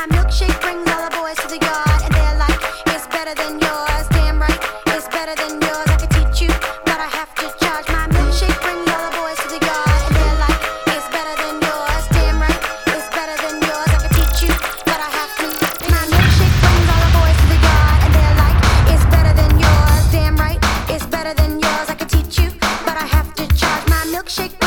My milkshake brings all the boys to the yard, and they're like, it's better than yours. Damn right, it's better than yours. I could teach you, but I have to charge. My milkshake brings all the boys to the yard, and they're like, it's better than yours. Damn right, it's better than yours. I could teach you, but I have to. My milkshake brings all the boys to the yard, and they're like, it's better than yours. Damn right, it's better than yours. I could teach you, but I have to charge. My milkshake.